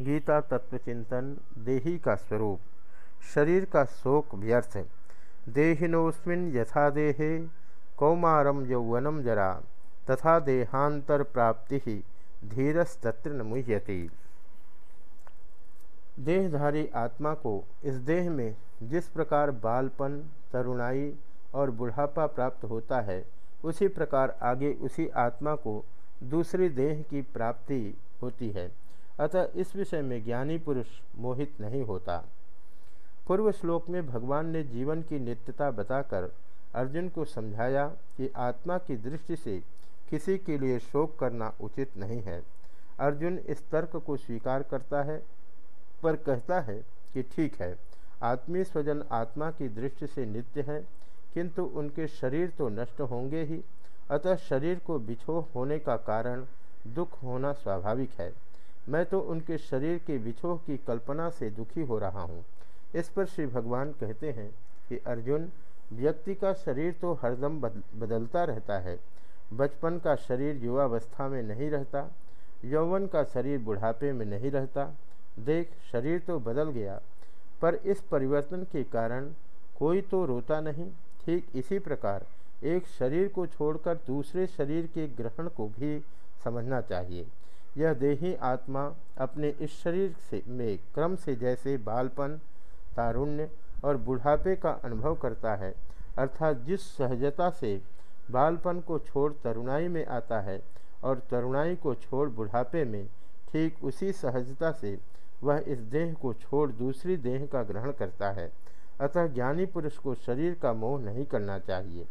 गीता तत्वचिंतन देही का स्वरूप, शरीर का शोक व्यर्थ, देहिनोस्मिन यथा देहे कौमारम यौवनम जरा, तथा देहांतर प्राप्ति ही धीरस्तत्र न मुह्यति। देहधारी आत्मा को इस देह में जिस प्रकार बालपन, तरुणाई और बुढ़ापा प्राप्त होता है, उसी प्रकार आगे उसी आत्मा को दूसरी देह की प्राप्ति होती है। अतः इस विषय में ज्ञानी पुरुष मोहित नहीं होता। पूर्व श्लोक में भगवान ने जीवन की नित्यता बताकर अर्जुन को समझाया कि आत्मा की दृष्टि से किसी के लिए शोक करना उचित नहीं है। अर्जुन इस तर्क को स्वीकार करता है, पर कहता है कि ठीक है, आत्मीय स्वजन आत्मा की दृष्टि से नित्य है, किंतु उनके शरीर तो नष्ट होंगे ही, अतः शरीर को बिछोह होने का कारण दुख होना स्वाभाविक है। मैं तो उनके शरीर के बिछोह की कल्पना से दुखी हो रहा हूँ। इस पर श्री भगवान कहते हैं कि अर्जुन, व्यक्ति का शरीर तो हरदम बदलता रहता है। बचपन का शरीर युवावस्था में नहीं रहता, यौवन का शरीर बुढ़ापे में नहीं रहता। देख, शरीर तो बदल गया, पर इस परिवर्तन के कारण कोई तो रोता नहीं। ठीक इसी प्रकार, एक शरीर को छोड़कर दूसरे शरीर के ग्रहण को भी समझना चाहिए। यह देही आत्मा अपने इस शरीर से, में क्रम से जैसे बालपन, तारुण्य और बुढ़ापे का अनुभव करता है, अर्थात जिस सहजता से बालपन को छोड़ तरुणाई में आता है और तरुणाई को छोड़ बुढ़ापे में, ठीक उसी सहजता से वह इस देह को छोड़ दूसरी देह का ग्रहण करता है। अतः ज्ञानी पुरुष को शरीर का मोह नहीं करना चाहिए।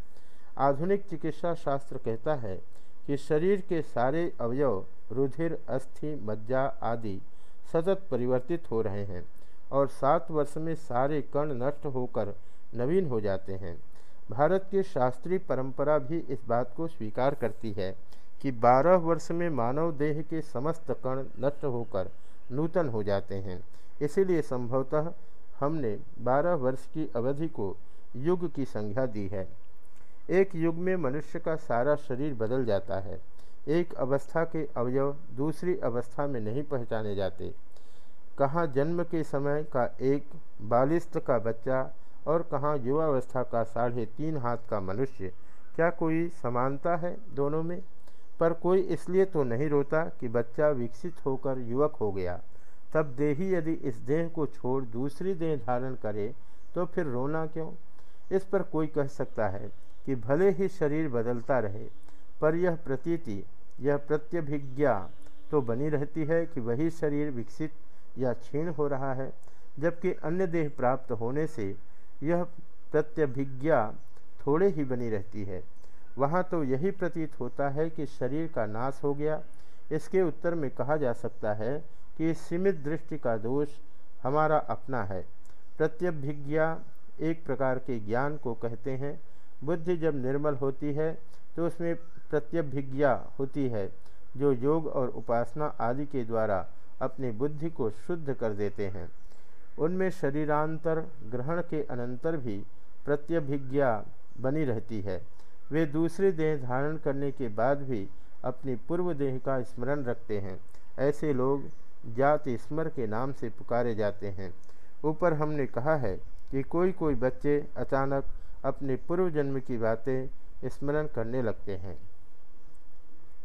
आधुनिक चिकित्सा शास्त्र कहता है कि शरीर के सारे अवयव, रुधिर, अस्थि, मज्जा आदि सतत परिवर्तित हो रहे हैं और सात वर्ष में सारे कण नष्ट होकर नवीन हो जाते हैं। भारत की शास्त्रीय परंपरा भी इस बात को स्वीकार करती है कि बारह वर्ष में मानव देह के समस्त कण नष्ट होकर नूतन हो जाते हैं। इसीलिए संभवतः हमने बारह वर्ष की अवधि को युग की संज्ञा दी है। एक युग में मनुष्य का सारा शरीर बदल जाता है। एक अवस्था के अवयव दूसरी अवस्था में नहीं पहचाने जाते। कहाँ जन्म के समय का एक बालिस्त का बच्चा और कहाँ युवावस्था का साढ़े तीन हाथ का मनुष्य, क्या कोई समानता है दोनों में? पर कोई इसलिए तो नहीं रोता कि बच्चा विकसित होकर युवक हो गया। तब देही यदि इस देह को छोड़ दूसरी देह धारण करे तो फिर रोना क्यों? इस पर कोई कह सकता है। कि भले ही शरीर बदलता रहे, पर यह प्रतीति, यह प्रत्यभिज्ञा तो बनी रहती है कि वही शरीर विकसित या क्षीण हो रहा है, जबकि अन्य देह प्राप्त होने से यह प्रत्यभिज्ञा थोड़े ही बनी रहती है। वहाँ तो यही प्रतीत होता है कि शरीर का नाश हो गया। इसके उत्तर में कहा जा सकता है कि सीमित दृष्टि का दोष हमारा अपना है। प्रत्यभिज्ञा एक प्रकार के ज्ञान को कहते हैं बुद्धि जब निर्मल होती है तो उसमें प्रत्यभिज्ञा होती है, जो योग और उपासना आदि के द्वारा अपनी बुद्धि को शुद्ध कर देते हैं। उनमें शरीरांतर, ग्रहण के अनंतर भी प्रत्यभिज्ञा बनी रहती है। वे दूसरे देह धारण करने के बाद भी अपनी पूर्व देह का स्मरण रखते हैं। ऐसे लोग जाति स्मर के नाम से पुकारे जाते हैं। ऊपर हमने कहा है कि कोई कोई बच्चे अचानक अपने पूर्व जन्म की बातें स्मरण करने लगते हैं।